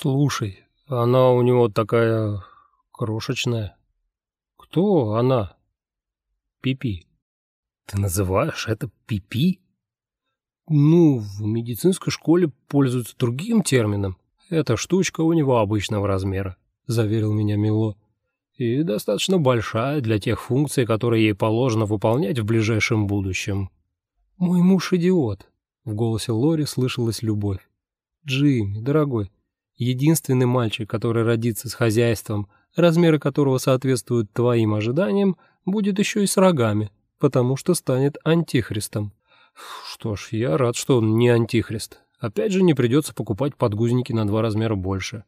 Слушай, она у него такая крошечная. Кто она? Пипи. Ты называешь это пипи? Ну, в медицинской школе пользуются другим термином. Эта штучка у него обычного размера, заверил меня Мило. И достаточно большая для тех функций, которые ей положено выполнять в ближайшем будущем. Мой муж идиот. В голосе Лори слышалась любовь. Джимми, дорогой, единственный мальчик, который родится с хозяйством, размеры которого соответствуют твоим ожиданиям, будет еще и с рогами, потому что станет антихристом. Что ж, я рад, что он не антихрист. Опять же, не придется покупать подгузники на два размера больше.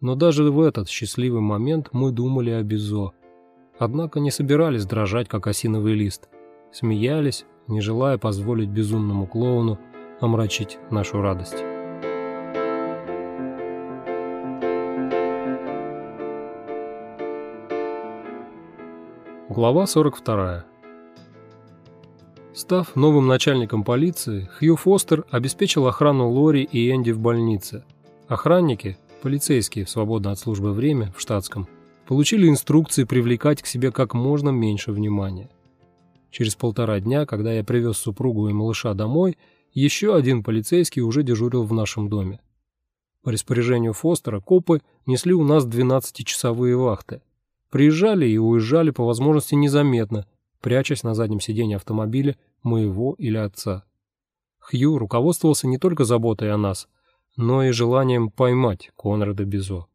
Но даже в этот счастливый момент мы думали о Бизо. Однако не собирались дрожать, как осиновый лист. Смеялись, не желая позволить безумному клоуну омрачить нашу радость. Глава 42. Став новым начальником полиции, Хью Фостер обеспечил охрану Лори и Энди в больнице. Охранники, полицейские в свободное от службы время в штатском, получили инструкции привлекать к себе как можно меньше внимания. Через полтора дня, когда я привез супругу и малыша домой, еще один полицейский уже дежурил в нашем доме. По распоряжению Фостера копы несли у нас 12-часовые вахты. Приезжали и уезжали по возможности незаметно, прячась на заднем сиденье автомобиля моего или отца. Хью руководствовался не только заботой о нас, но и желанием поймать Конрада Бизо.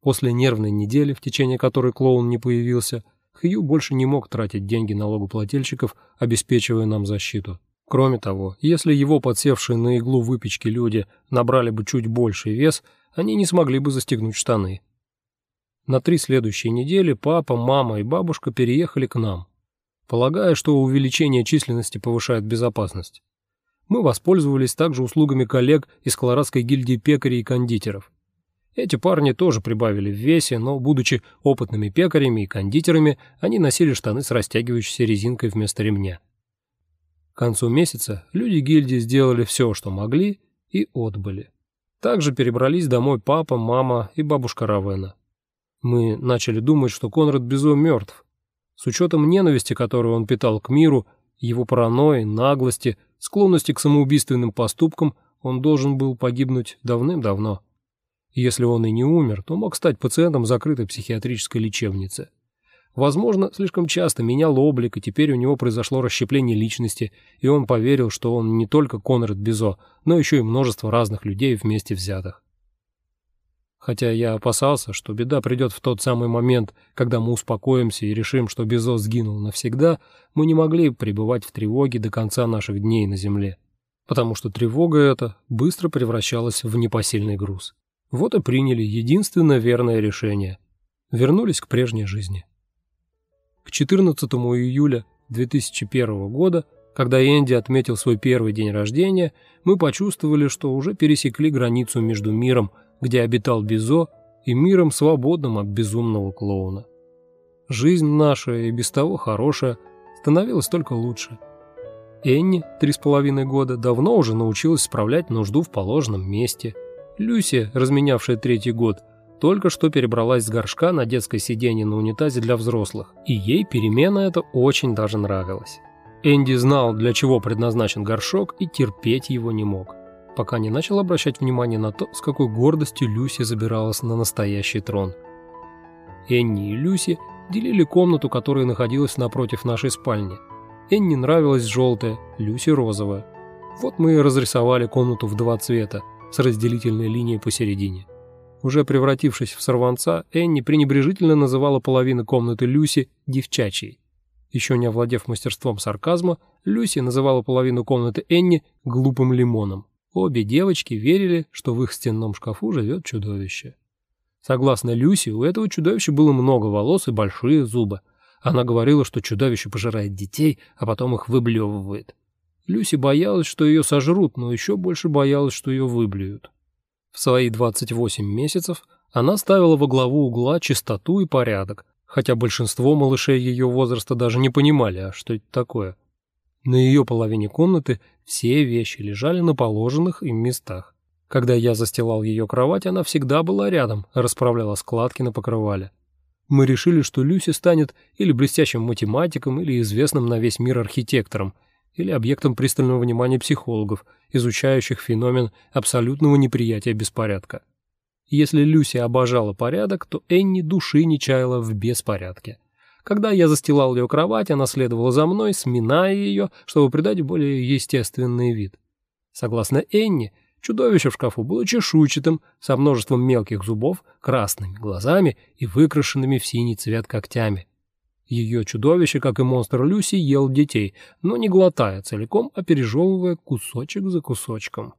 После нервной недели, в течение которой клоун не появился, Хью больше не мог тратить деньги налогоплательщиков, обеспечивая нам защиту. Кроме того, если его подсевшие на иглу выпечки люди набрали бы чуть больший вес, они не смогли бы застегнуть штаны. На три следующие недели папа, мама и бабушка переехали к нам, полагая, что увеличение численности повышает безопасность. Мы воспользовались также услугами коллег из Колорадской гильдии пекарей и кондитеров. Эти парни тоже прибавили в весе, но, будучи опытными пекарями и кондитерами, они носили штаны с растягивающейся резинкой вместо ремня. К концу месяца люди гильдии сделали все, что могли, и отбыли. Также перебрались домой папа, мама и бабушка Равена. Мы начали думать, что Конрад Безо мертв. С учетом ненависти, которую он питал к миру, его паранойи, наглости, склонности к самоубийственным поступкам, он должен был погибнуть давным-давно. Если он и не умер, то мог стать пациентом закрытой психиатрической лечебницы. Возможно, слишком часто менял облик, и теперь у него произошло расщепление личности, и он поверил, что он не только Конрад Безо, но еще и множество разных людей вместе взятых. Хотя я опасался, что беда придет в тот самый момент, когда мы успокоимся и решим, что Безос сгинул навсегда, мы не могли пребывать в тревоге до конца наших дней на Земле. Потому что тревога эта быстро превращалась в непосильный груз. Вот и приняли единственное верное решение. Вернулись к прежней жизни. К 14 июля 2001 года, когда Энди отметил свой первый день рождения, мы почувствовали, что уже пересекли границу между миром, где обитал Бизо, и миром свободным от безумного клоуна. Жизнь наша и без того хорошая становилась только лучше. Энни, три с половиной года, давно уже научилась справлять нужду в положенном месте. Люси, разменявшая третий год, только что перебралась с горшка на детское сиденье на унитазе для взрослых, и ей перемена эта очень даже нравилась. Энди знал, для чего предназначен горшок, и терпеть его не мог пока не начал обращать внимание на то, с какой гордостью Люси забиралась на настоящий трон. Энни и Люси делили комнату, которая находилась напротив нашей спальни. Энни нравилась желтая, Люси розовая. Вот мы и разрисовали комнату в два цвета, с разделительной линией посередине. Уже превратившись в сорванца, Энни пренебрежительно называла половину комнаты Люси девчачьей. Еще не овладев мастерством сарказма, Люси называла половину комнаты Энни глупым лимоном. Обе девочки верили, что в их стенном шкафу живет чудовище. Согласно Люси, у этого чудовища было много волос и большие зубы. Она говорила, что чудовище пожирает детей, а потом их выблевывает. Люси боялась, что ее сожрут, но еще больше боялась, что ее выблюют. В свои 28 месяцев она ставила во главу угла чистоту и порядок, хотя большинство малышей ее возраста даже не понимали, а что это такое. На ее половине комнаты все вещи лежали на положенных им местах. Когда я застилал ее кровать, она всегда была рядом, расправляла складки на покрывале. Мы решили, что Люси станет или блестящим математиком, или известным на весь мир архитектором, или объектом пристального внимания психологов, изучающих феномен абсолютного неприятия беспорядка. Если Люси обожала порядок, то Энни души не чаяла в беспорядке. Когда я застилал ее кровать, она следовала за мной, сминая ее, чтобы придать более естественный вид. Согласно Энни, чудовище в шкафу было чешуйчатым, со множеством мелких зубов, красными глазами и выкрашенными в синий цвет когтями. Ее чудовище, как и монстр Люси, ел детей, но не глотая целиком, а пережевывая кусочек за кусочком.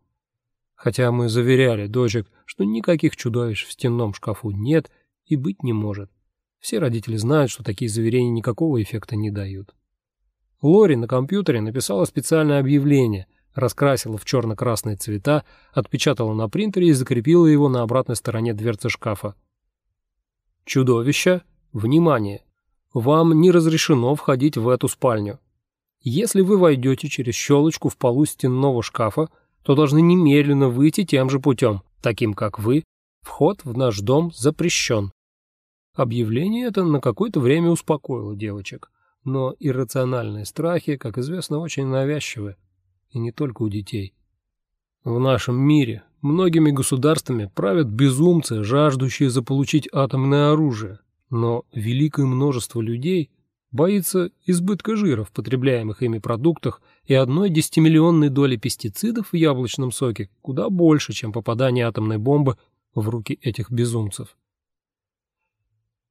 Хотя мы заверяли дочек, что никаких чудовищ в стенном шкафу нет и быть не может. Все родители знают, что такие заверения никакого эффекта не дают. Лори на компьютере написала специальное объявление, раскрасила в черно-красные цвета, отпечатала на принтере и закрепила его на обратной стороне дверцы шкафа. Чудовище, внимание! Вам не разрешено входить в эту спальню. Если вы войдете через щелочку в полу стенного шкафа, то должны немедленно выйти тем же путем, таким как вы. Вход в наш дом запрещен. Объявление это на какое-то время успокоило девочек, но иррациональные страхи, как известно, очень навязчивы, и не только у детей. В нашем мире многими государствами правят безумцы, жаждущие заполучить атомное оружие, но великое множество людей боится избытка жира в потребляемых ими продуктах и одной десятимиллионной доли пестицидов в яблочном соке куда больше, чем попадание атомной бомбы в руки этих безумцев.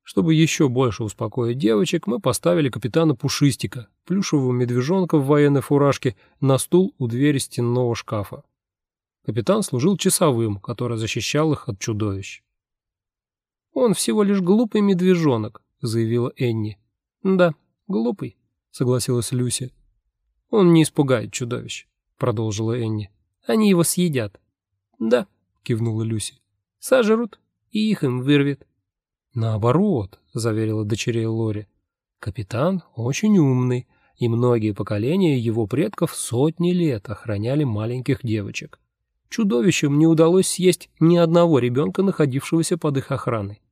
Чтобы еще больше успокоить девочек, мы поставили капитана Пушистика, плюшевого медвежонка в военной фуражке, на стул у двери стенного шкафа. Капитан служил часовым, который защищал их от чудовищ. «Он всего лишь глупый медвежонок», — заявила Энни. «Да, глупый», — согласилась Люси. «Он не испугает чудовищ», — продолжила Энни. «Они его съедят». «Да», — кивнула Люси. «Сожрут, и их им вырвет». «Наоборот», — заверила дочерей Лори. «Капитан очень умный, и многие поколения его предков сотни лет охраняли маленьких девочек. Чудовищам не удалось съесть ни одного ребенка, находившегося под их охраной».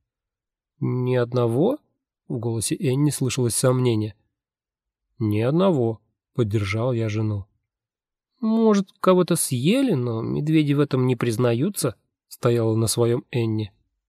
«Ни одного?» — в голосе Энни слышалось сомнение. «Ни одного», — поддержал я жену. «Может, кого-то съели, но медведи в этом не признаются?» — стояла на своем Энни.